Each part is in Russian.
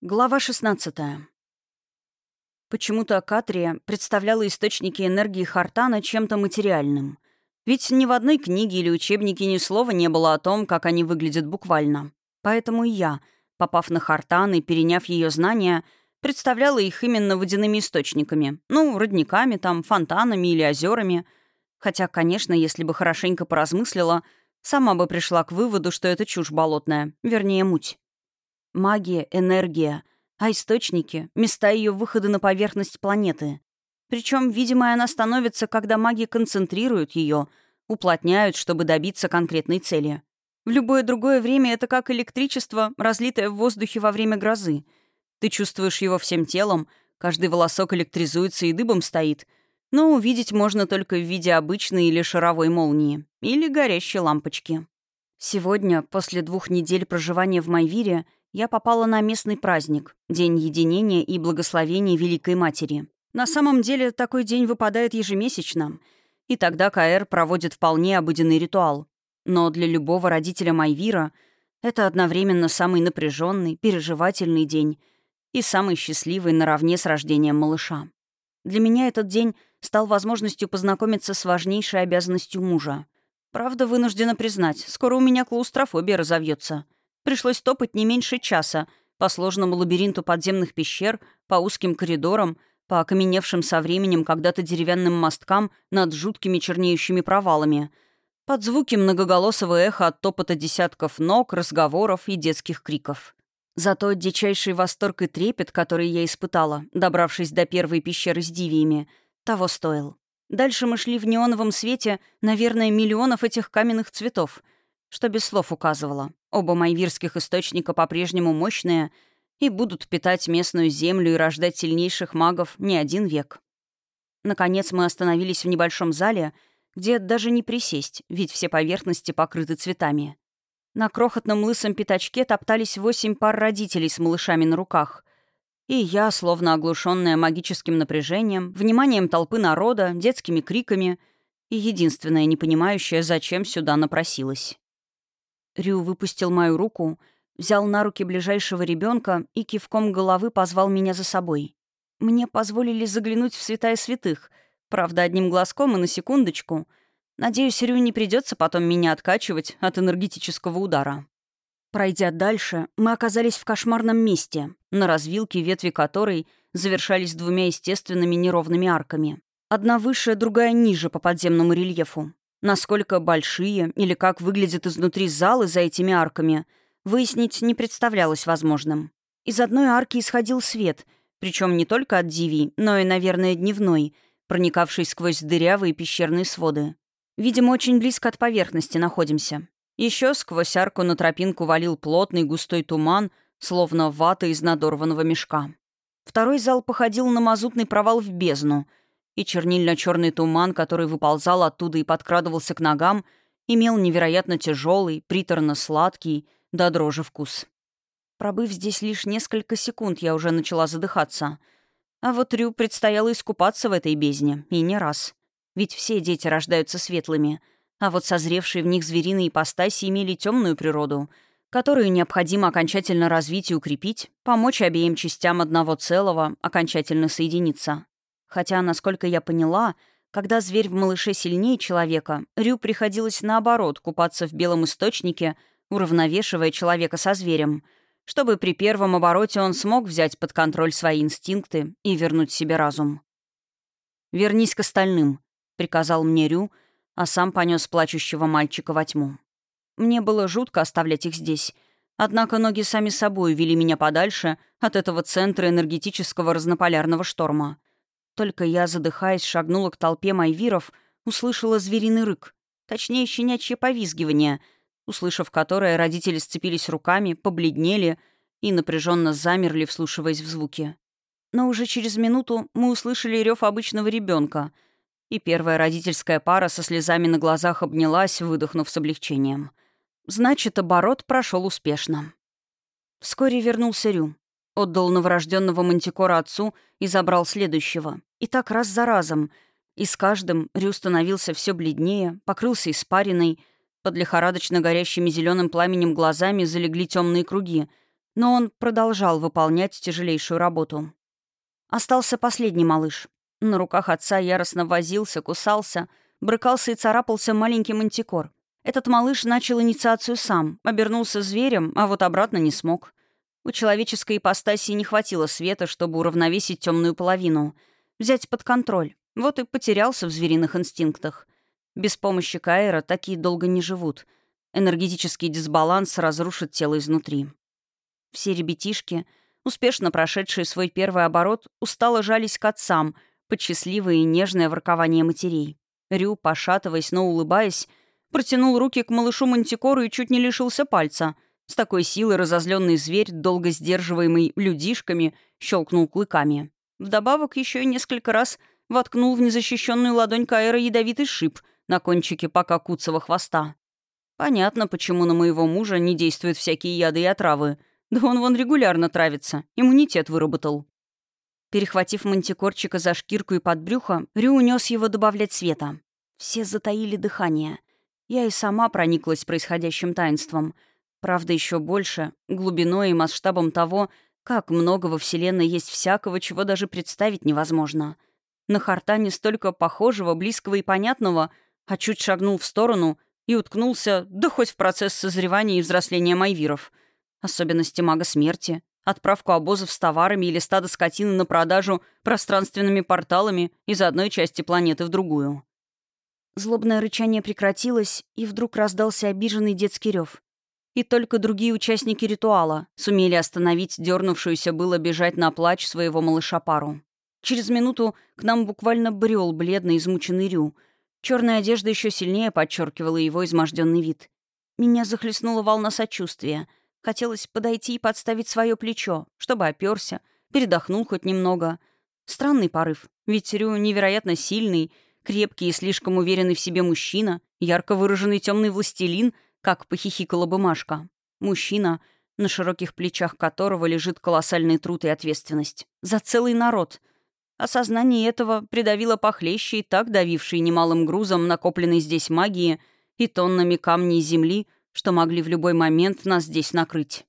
Глава 16. Почему-то Катрия представляла источники энергии Хартана чем-то материальным. Ведь ни в одной книге или учебнике ни слова не было о том, как они выглядят буквально. Поэтому и я, попав на Хартан и переняв ее знания, представляла их именно водяными источниками. Ну, родниками там, фонтанами или озерами. Хотя, конечно, если бы хорошенько поразмыслила, сама бы пришла к выводу, что это чушь болотная, вернее, муть. Магия — энергия, а источники — места ее выхода на поверхность планеты. Причем, видимо, она становится, когда маги концентрируют ее, уплотняют, чтобы добиться конкретной цели. В любое другое время это как электричество, разлитое в воздухе во время грозы. Ты чувствуешь его всем телом, каждый волосок электризуется и дыбом стоит, но увидеть можно только в виде обычной или шаровой молнии, или горящей лампочки. Сегодня, после двух недель проживания в Майвире, я попала на местный праздник — День единения и благословения Великой Матери. На самом деле, такой день выпадает ежемесячно, и тогда КР проводит вполне обыденный ритуал. Но для любого родителя Майвира это одновременно самый напряженный, переживательный день и самый счастливый наравне с рождением малыша. Для меня этот день стал возможностью познакомиться с важнейшей обязанностью мужа. Правда, вынуждена признать, скоро у меня клаустрофобия разовьется — Пришлось топать не меньше часа по сложному лабиринту подземных пещер, по узким коридорам, по окаменевшим со временем когда-то деревянным мосткам над жуткими чернеющими провалами, под звуки многоголосого эха от топота десятков ног, разговоров и детских криков. Зато дичайший восторг и трепет, который я испытала, добравшись до первой пещеры с дивиями, того стоил. Дальше мы шли в неоновом свете, наверное, миллионов этих каменных цветов — что без слов указывало. Оба майвирских источника по-прежнему мощные и будут питать местную землю и рождать сильнейших магов не один век. Наконец мы остановились в небольшом зале, где даже не присесть, ведь все поверхности покрыты цветами. На крохотном лысом пятачке топтались восемь пар родителей с малышами на руках. И я, словно оглушенная магическим напряжением, вниманием толпы народа, детскими криками и единственная, не понимающая, зачем сюда напросилась. Рю выпустил мою руку, взял на руки ближайшего ребенка и кивком головы позвал меня за собой. Мне позволили заглянуть в святая святых, правда, одним глазком и на секундочку. Надеюсь, Рю не придется потом меня откачивать от энергетического удара. Пройдя дальше, мы оказались в кошмарном месте, на развилке, ветви которой завершались двумя естественными неровными арками. Одна выше, другая ниже по подземному рельефу. Насколько большие или как выглядят изнутри залы за этими арками, выяснить не представлялось возможным. Из одной арки исходил свет, причем не только от Диви, но и, наверное, дневной, проникавший сквозь дырявые пещерные своды. Видимо, очень близко от поверхности находимся. Еще сквозь арку на тропинку валил плотный густой туман, словно вата из надорванного мешка. Второй зал походил на мазутный провал в бездну — и чернильно-черный туман, который выползал оттуда и подкрадывался к ногам, имел невероятно тяжелый, приторно-сладкий, до дрожи вкус. Пробыв здесь лишь несколько секунд, я уже начала задыхаться. А вот Рю предстояло искупаться в этой бездне, и не раз. Ведь все дети рождаются светлыми, а вот созревшие в них звериные ипостаси имели темную природу, которую необходимо окончательно развить и укрепить, помочь обеим частям одного целого окончательно соединиться. Хотя, насколько я поняла, когда зверь в малыше сильнее человека, Рю приходилось наоборот купаться в белом источнике, уравновешивая человека со зверем, чтобы при первом обороте он смог взять под контроль свои инстинкты и вернуть себе разум. «Вернись к остальным», — приказал мне Рю, а сам понес плачущего мальчика во тьму. Мне было жутко оставлять их здесь, однако ноги сами собой вели меня подальше от этого центра энергетического разнополярного шторма — только я, задыхаясь, шагнула к толпе майвиров, услышала звериный рык, точнее, щенячье повизгивание, услышав которое, родители сцепились руками, побледнели и напряженно замерли, вслушиваясь в звуки. Но уже через минуту мы услышали рев обычного ребенка, и первая родительская пара со слезами на глазах обнялась, выдохнув с облегчением. Значит, оборот прошел успешно. Вскоре вернулся Рю. Отдал новорожденного мантикора отцу и забрал следующего. И так раз за разом. И с каждым Рю становился все бледнее, покрылся испариной, под лихорадочно горящими зеленым пламенем глазами залегли темные круги, но он продолжал выполнять тяжелейшую работу. Остался последний малыш. На руках отца яростно возился, кусался, брыкался и царапался маленький мантикор. Этот малыш начал инициацию сам, обернулся зверем, а вот обратно не смог. У человеческой ипостаси не хватило света, чтобы уравновесить темную половину, взять под контроль. Вот и потерялся в звериных инстинктах. Без помощи Каэра такие долго не живут. Энергетический дисбаланс разрушит тело изнутри. Все ребятишки, успешно прошедшие свой первый оборот, устало жались к отцам под счастливое и нежное воркование матерей. Рю, пошатываясь, но улыбаясь, протянул руки к малышу Мантикору и чуть не лишился пальца — с такой силой разозленный зверь, долго сдерживаемый людишками, щелкнул клыками. Вдобавок еще несколько раз воткнул в незащищенную ладонь Каэра ядовитый шип на кончике пока куцого хвоста. Понятно, почему на моего мужа не действуют всякие яды и отравы. Да он вон регулярно травится, иммунитет выработал. Перехватив мантикорчика за шкирку и под брюхо, Рю унес его добавлять света. Все затаили дыхание. Я и сама прониклась происходящим таинством — Правда, еще больше, глубиной и масштабом того, как много во Вселенной есть всякого, чего даже представить невозможно. На Хартане столько похожего, близкого и понятного, а чуть шагнул в сторону и уткнулся, да хоть в процесс созревания и взросления майвиров. Особенности мага смерти, отправку обозов с товарами или стада скотины на продажу пространственными порталами из одной части планеты в другую. Злобное рычание прекратилось, и вдруг раздался обиженный детский рев и только другие участники ритуала сумели остановить дернувшуюся было бежать на плач своего малыша пару. Через минуту к нам буквально брел бледный измученный Рю. Черная одежда еще сильнее подчеркивала его изможденный вид. Меня захлестнула волна сочувствия. Хотелось подойти и подставить свое плечо, чтобы оперся, передохнул хоть немного. Странный порыв, ведь Рю невероятно сильный, крепкий и слишком уверенный в себе мужчина, ярко выраженный темный властелин — как похихикала бы Машка. Мужчина, на широких плечах которого лежит колоссальный труд и ответственность. За целый народ. Осознание этого придавило похлеще и так давивший немалым грузом накопленной здесь магии и тоннами камней земли, что могли в любой момент нас здесь накрыть.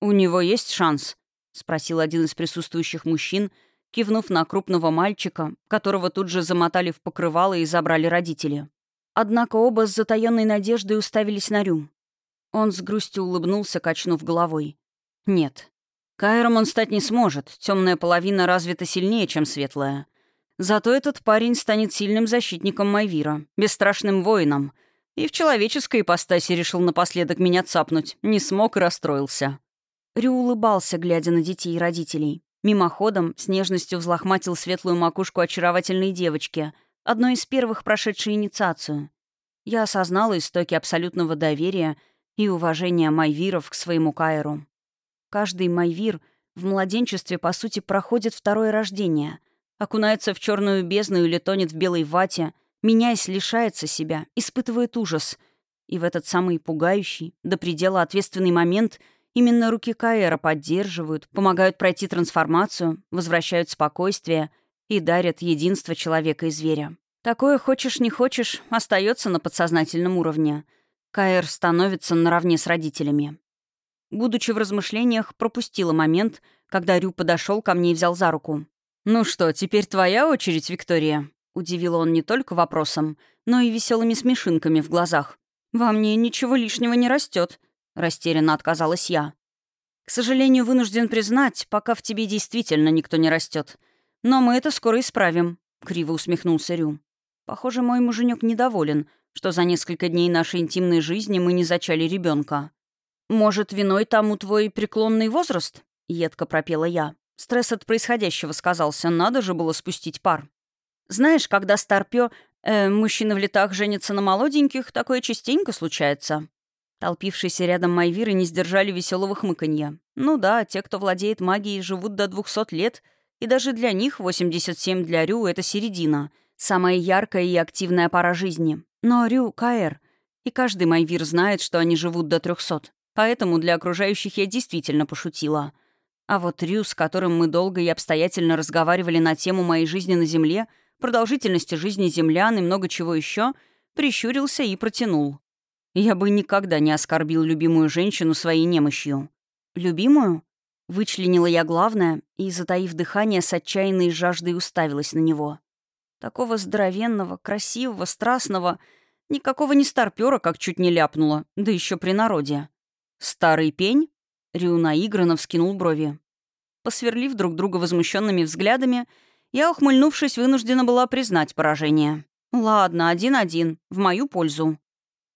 «У него есть шанс?» — спросил один из присутствующих мужчин, кивнув на крупного мальчика, которого тут же замотали в покрывало и забрали родители. Однако оба с затаённой надеждой уставились на Рю. Он с грустью улыбнулся, качнув головой. «Нет. Кайром он стать не сможет. Темная половина развита сильнее, чем светлая. Зато этот парень станет сильным защитником Майвира, бесстрашным воином. И в человеческой ипостаси решил напоследок меня цапнуть. Не смог и расстроился». Рю улыбался, глядя на детей и родителей. Мимоходом с нежностью взлохматил светлую макушку очаровательной девочки — одной из первых прошедшей инициацию. Я осознала истоки абсолютного доверия и уважения майвиров к своему Кайру. Каждый майвир в младенчестве, по сути, проходит второе рождение, окунается в черную бездну или тонет в белой вате, меняясь, лишается себя, испытывает ужас. И в этот самый пугающий, до предела ответственный момент именно руки Каэра поддерживают, помогают пройти трансформацию, возвращают спокойствие — и дарят единство человека и зверя. Такое, хочешь не хочешь, остается на подсознательном уровне. Каэр становится наравне с родителями. Будучи в размышлениях, пропустила момент, когда Рю подошел ко мне и взял за руку. «Ну что, теперь твоя очередь, Виктория?» Удивил он не только вопросом, но и веселыми смешинками в глазах. «Во мне ничего лишнего не растет, растерянно отказалась я. «К сожалению, вынужден признать, пока в тебе действительно никто не растет. Но мы это скоро исправим», — криво усмехнулся Рю. «Похоже, мой муженек недоволен, что за несколько дней нашей интимной жизни мы не зачали ребенка. «Может, виной тому твой преклонный возраст?» — едко пропела я. Стресс от происходящего сказался, надо же было спустить пар. «Знаешь, когда старпё, э, мужчина в летах женится на молоденьких, такое частенько случается». Толпившиеся рядом Майвиры не сдержали веселого хмыканья. «Ну да, те, кто владеет магией, живут до двухсот лет — и даже для них 87 для Рю — это середина, самая яркая и активная пара жизни. Но Рю — КР, и каждый Майвир знает, что они живут до 300. Поэтому для окружающих я действительно пошутила. А вот Рю, с которым мы долго и обстоятельно разговаривали на тему моей жизни на Земле, продолжительности жизни землян и много чего еще, прищурился и протянул. Я бы никогда не оскорбил любимую женщину своей немощью. Любимую? Вычленила я главное и, затаив дыхание, с отчаянной жаждой уставилась на него. Такого здоровенного, красивого, страстного, никакого не старпера, как чуть не ляпнула, да еще при народе. «Старый пень?» — Рю наигранно вскинул брови. Посверлив друг друга возмущенными взглядами, я, ухмыльнувшись, вынуждена была признать поражение. «Ладно, один-один, в мою пользу».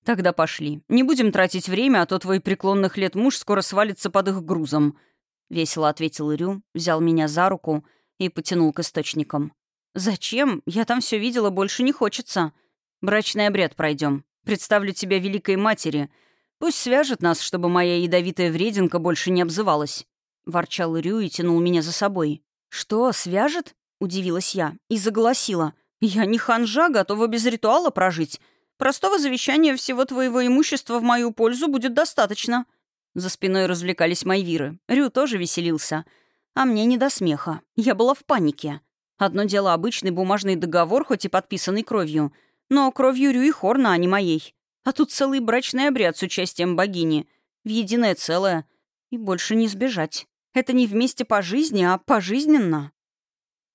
«Тогда пошли. Не будем тратить время, а то твой преклонных лет муж скоро свалится под их грузом», — весело ответил Рю, взял меня за руку и потянул к источникам. «Зачем? Я там все видела, больше не хочется. Брачный обряд пройдем. Представлю тебя великой матери. Пусть свяжет нас, чтобы моя ядовитая врединка больше не обзывалась». Ворчал Рю и тянул меня за собой. «Что, свяжет?» — удивилась я и заголосила. «Я не ханжа, готова без ритуала прожить. Простого завещания всего твоего имущества в мою пользу будет достаточно». За спиной развлекались Майвиры. Рю тоже веселился. А мне не до смеха. Я была в панике. Одно дело обычный бумажный договор, хоть и подписанный кровью. Но кровью Рю и Хорна, а не моей. А тут целый брачный обряд с участием богини. В единое целое. И больше не сбежать. Это не вместе по жизни, а пожизненно.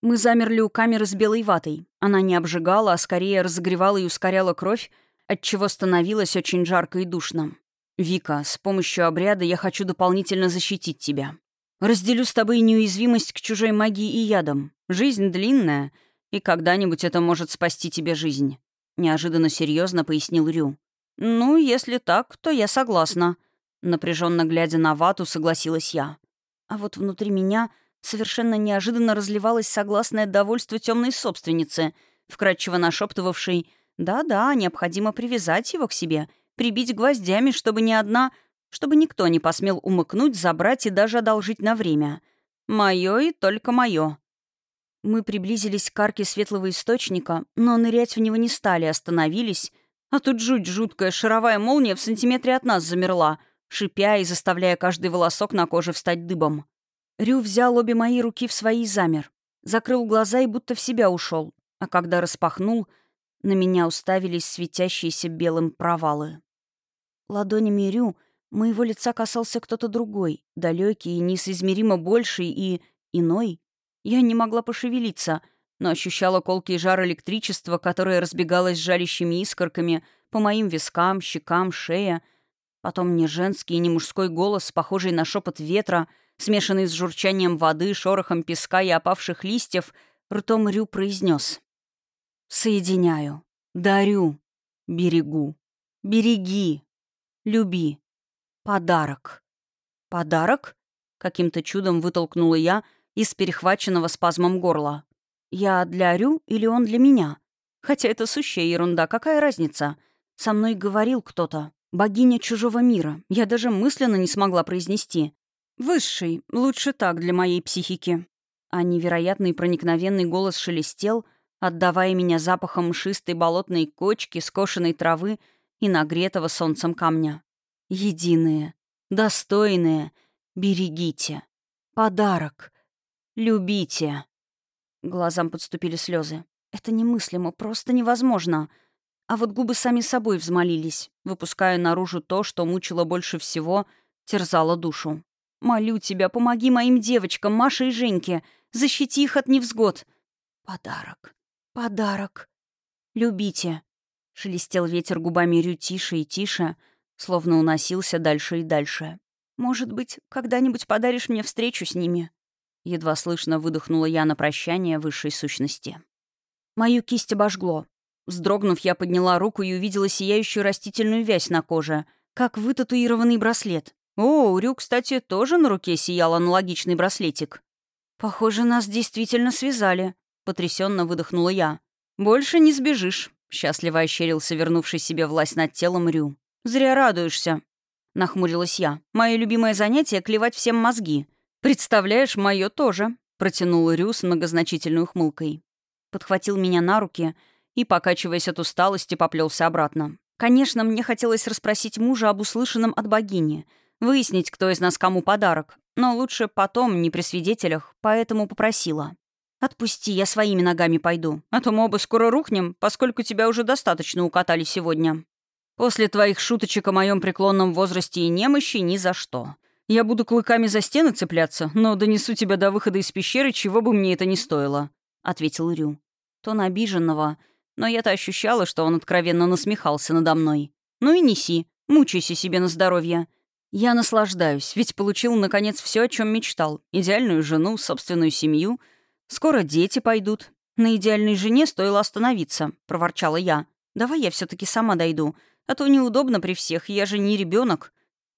Мы замерли у камеры с белой ватой. Она не обжигала, а скорее разогревала и ускоряла кровь, отчего становилось очень жарко и душно. «Вика, с помощью обряда я хочу дополнительно защитить тебя. Разделю с тобой неуязвимость к чужой магии и ядам. Жизнь длинная, и когда-нибудь это может спасти тебе жизнь», — неожиданно серьезно пояснил Рю. «Ну, если так, то я согласна», — напряженно глядя на вату, согласилась я. А вот внутри меня совершенно неожиданно разливалось согласное довольство темной собственницы, вкрадчиво нашептывавшей «Да-да, необходимо привязать его к себе, прибить гвоздями, чтобы ни одна, чтобы никто не посмел умыкнуть, забрать и даже одолжить на время. Мое и только мое». Мы приблизились к арке светлого источника, но нырять в него не стали, остановились. А тут жуть жуткая шаровая молния в сантиметре от нас замерла, шипя и заставляя каждый волосок на коже встать дыбом. Рю взял обе мои руки в свои и замер. Закрыл глаза и будто в себя ушел. А когда распахнул, на меня уставились светящиеся белым провалы. Ладонями Рю моего лица касался кто-то другой, далекий и несоизмеримо больший и иной. Я не могла пошевелиться, но ощущала колкий жар электричества, которое разбегалось жалящими искорками по моим вискам, щекам, шее. Потом не женский, не мужской голос, похожий на шепот ветра — смешанный с журчанием воды, шорохом песка и опавших листьев, ртом Рю произнес. «Соединяю. Дарю. Берегу. Береги. Люби. Подарок». «Подарок?» — каким-то чудом вытолкнула я из перехваченного спазмом горла. «Я для Рю или он для меня? Хотя это сущая ерунда, какая разница? Со мной говорил кто-то. Богиня чужого мира. Я даже мысленно не смогла произнести. «Высший. Лучше так для моей психики». А невероятный проникновенный голос шелестел, отдавая меня запахом мшистой болотной кочки, скошенной травы и нагретого солнцем камня. «Единые. Достойные. Берегите. Подарок. Любите». Глазам подступили слезы. «Это немыслимо, просто невозможно». А вот губы сами собой взмолились, выпуская наружу то, что мучило больше всего, терзало душу. Молю тебя, помоги моим девочкам, Маше и Женьке. Защити их от невзгод. Подарок. Подарок. Любите. Шелестел ветер губами Рю тише и тише, словно уносился дальше и дальше. Может быть, когда-нибудь подаришь мне встречу с ними? Едва слышно выдохнула я на прощание высшей сущности. Мою кисть обожгло. Вздрогнув, я подняла руку и увидела сияющую растительную вязь на коже, как вытатуированный браслет. О, Рю, кстати, тоже на руке сиял аналогичный браслетик. «Похоже, нас действительно связали», — потрясенно выдохнула я. «Больше не сбежишь», — счастливо ощерился вернувший себе власть над телом Рю. «Зря радуешься», — нахмурилась я. «Мое любимое занятие — клевать всем мозги. Представляешь, мое тоже», — протянул Рю с многозначительной ухмылкой. Подхватил меня на руки и, покачиваясь от усталости, поплелся обратно. Конечно, мне хотелось расспросить мужа об услышанном от богини — Выяснить, кто из нас кому подарок. Но лучше потом, не при свидетелях, поэтому попросила. «Отпусти, я своими ногами пойду. А то мы оба скоро рухнем, поскольку тебя уже достаточно укатали сегодня. После твоих шуточек о моем преклонном возрасте и немощи ни за что. Я буду клыками за стены цепляться, но донесу тебя до выхода из пещеры, чего бы мне это ни стоило», — ответил Рю. Тон обиженного, но я-то ощущала, что он откровенно насмехался надо мной. «Ну и неси, мучайся себе на здоровье. Я наслаждаюсь, ведь получил, наконец, все, о чем мечтал. Идеальную жену, собственную семью. Скоро дети пойдут. На идеальной жене стоило остановиться», — проворчала я. «Давай я все таки сама дойду, а то неудобно при всех, я же не ребенок.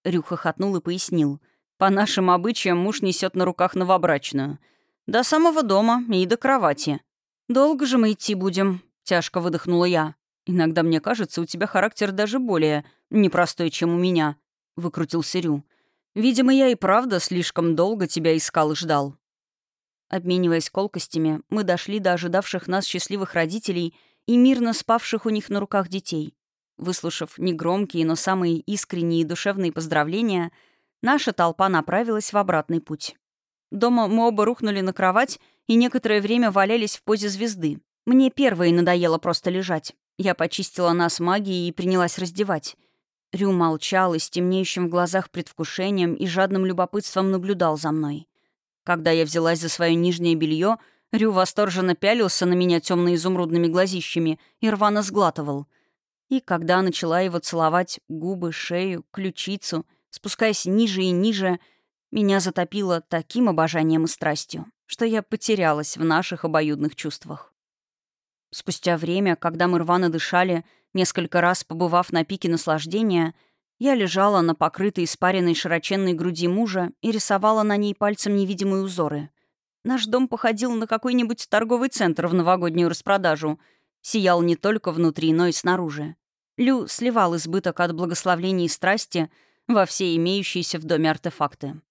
Рю хохотнул и пояснил. «По нашим обычаям муж несет на руках новобрачную. До самого дома и до кровати. Долго же мы идти будем?» — тяжко выдохнула я. «Иногда мне кажется, у тебя характер даже более непростой, чем у меня», — выкрутился Рю. «Видимо, я и правда слишком долго тебя искал и ждал». Обмениваясь колкостями, мы дошли до ожидавших нас счастливых родителей и мирно спавших у них на руках детей. Выслушав негромкие, но самые искренние и душевные поздравления, наша толпа направилась в обратный путь. Дома мы оба рухнули на кровать и некоторое время валялись в позе звезды. Мне первой надоело просто лежать. Я почистила нас магией и принялась раздевать. Рю молчал и с темнеющим в глазах предвкушением и жадным любопытством наблюдал за мной. Когда я взялась за свое нижнее белье, Рю восторженно пялился на меня темно-изумрудными глазищами и рвано сглатывал — и когда начала его целовать губы, шею, ключицу, спускаясь ниже и ниже, меня затопило таким обожанием и страстью, что я потерялась в наших обоюдных чувствах. Спустя время, когда мы рвано дышали, несколько раз побывав на пике наслаждения, я лежала на покрытой испаренной широченной груди мужа и рисовала на ней пальцем невидимые узоры. Наш дом походил на какой-нибудь торговый центр в новогоднюю распродажу. Сиял не только внутри, но и снаружи. Лю сливал избыток от благословений и страсти во все имеющиеся в доме артефакты.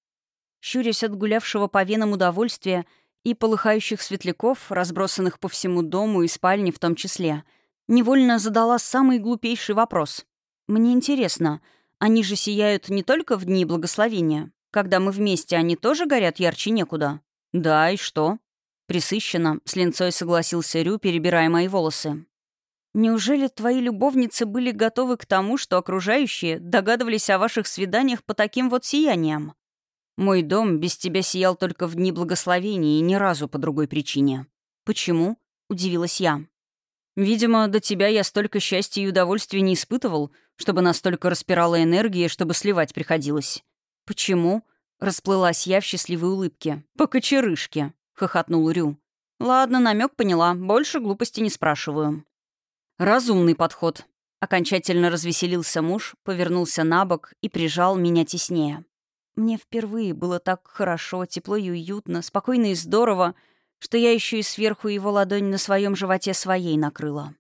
Щурясь от гулявшего по венам удовольствия и полыхающих светляков, разбросанных по всему дому и спальне в том числе, невольно задала самый глупейший вопрос. «Мне интересно, они же сияют не только в дни благословения. Когда мы вместе, они тоже горят ярче некуда?» «Да, и что?» Присыщенно, с линцой согласился Рю, перебирая мои волосы. Неужели твои любовницы были готовы к тому, что окружающие догадывались о ваших свиданиях по таким вот сияниям? Мой дом без тебя сиял только в дни благословения и ни разу по другой причине. Почему? Удивилась я. Видимо, до тебя я столько счастья и удовольствия не испытывал, чтобы настолько распирала энергии, чтобы сливать приходилось. Почему? Расплылась я в счастливой улыбке. «По кочерышке», — хохотнул Рю. «Ладно, намек поняла. Больше глупости не спрашиваю». «Разумный подход». Окончательно развеселился муж, повернулся на бок и прижал меня теснее. Мне впервые было так хорошо, тепло и уютно, спокойно и здорово, что я еще и сверху его ладонь на своем животе своей накрыла.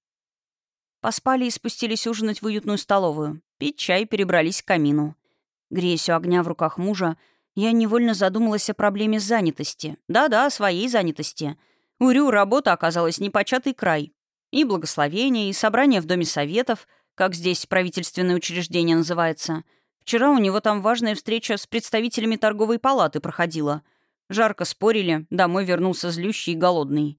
Поспали и спустились ужинать в уютную столовую. Пить чай перебрались к камину. Греясь у огня в руках мужа, я невольно задумалась о проблеме занятости. Да-да, своей занятости. У Рю работа оказалась непочатый край. И благословение, и собрание в Доме Советов, как здесь правительственное учреждение называется. Вчера у него там важная встреча с представителями торговой палаты проходила. Жарко спорили, домой вернулся злющий и голодный.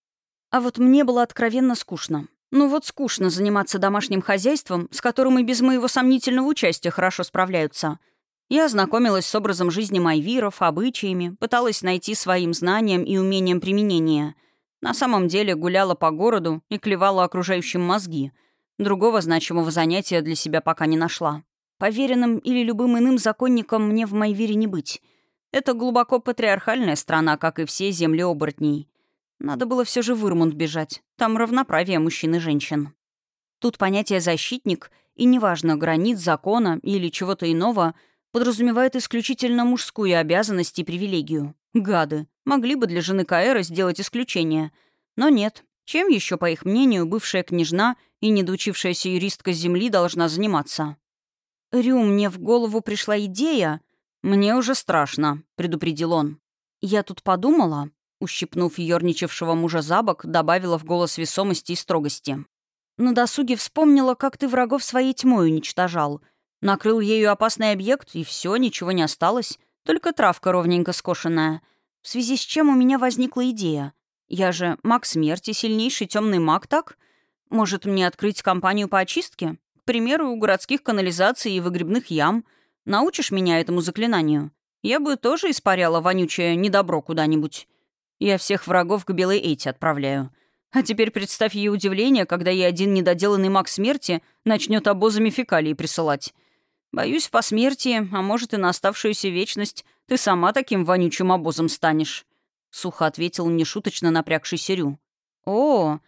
А вот мне было откровенно скучно. Ну вот скучно заниматься домашним хозяйством, с которым и без моего сомнительного участия хорошо справляются. Я ознакомилась с образом жизни майвиров, обычаями, пыталась найти своим знанием и умением применения — на самом деле гуляла по городу и клевала окружающим мозги. Другого значимого занятия для себя пока не нашла. Поверенным или любым иным законником мне в Майвире не быть. Это глубоко патриархальная страна, как и все земли оборотней. Надо было все же в Ирмунд бежать. Там равноправие мужчин и женщин. Тут понятие «защитник» и неважно, границ закона или чего-то иного, подразумевает исключительно мужскую обязанность и привилегию. Гады. Могли бы для жены Каэра сделать исключение. Но нет. Чем еще, по их мнению, бывшая княжна и недоучившаяся юристка земли должна заниматься? «Рю, мне в голову пришла идея. Мне уже страшно», — предупредил он. «Я тут подумала», — ущипнув ерничавшего мужа за бок, добавила в голос весомости и строгости. «На досуге вспомнила, как ты врагов своей тьмой уничтожал. Накрыл ею опасный объект, и все, ничего не осталось. Только травка ровненько скошенная. В связи с чем у меня возникла идея. Я же маг смерти, сильнейший темный маг, так? Может, мне открыть компанию по очистке? К примеру, у городских канализаций и выгребных ям. Научишь меня этому заклинанию? Я бы тоже испаряла вонючее недобро куда-нибудь. Я всех врагов к белой Эти отправляю. А теперь представь ей удивление, когда ей один недоделанный маг смерти начнет обозами фекалий присылать. Боюсь, по смерти, а может и на оставшуюся вечность, ты сама таким вонючим обозом станешь. Сухо ответил нешуточно напрягшийся Рю. О,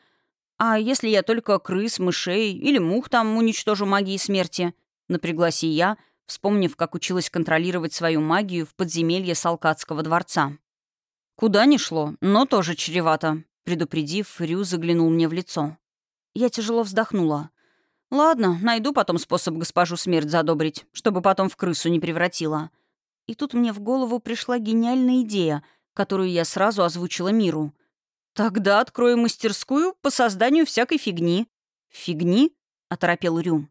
а если я только крыс, мышей или мух там уничтожу магией смерти? Напряглась и я, вспомнив, как училась контролировать свою магию в подземелье Салкатского дворца. Куда ни шло, но тоже чревато. Предупредив, Рю заглянул мне в лицо. Я тяжело вздохнула. «Ладно, найду потом способ госпожу смерть задобрить, чтобы потом в крысу не превратила». И тут мне в голову пришла гениальная идея, которую я сразу озвучила миру. «Тогда открою мастерскую по созданию всякой фигни». «Фигни?» — оторопел Рю.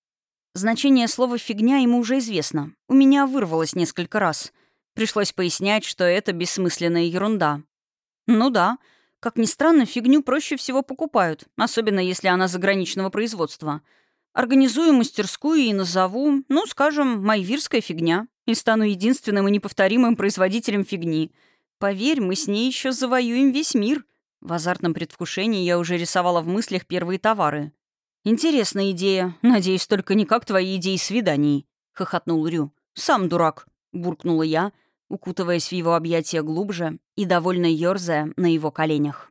Значение слова «фигня» ему уже известно. У меня вырвалось несколько раз. Пришлось пояснять, что это бессмысленная ерунда. Ну да, как ни странно, фигню проще всего покупают, особенно если она заграничного производства. Организую мастерскую и назову, ну, скажем, «Майвирская фигня» и стану единственным и неповторимым производителем фигни. Поверь, мы с ней еще завоюем весь мир. В азартном предвкушении я уже рисовала в мыслях первые товары. «Интересная идея. Надеюсь, только не как твои идеи свиданий», — хохотнул Рю. «Сам дурак», — буркнула я, укутываясь в его объятия глубже и довольно ерзая на его коленях.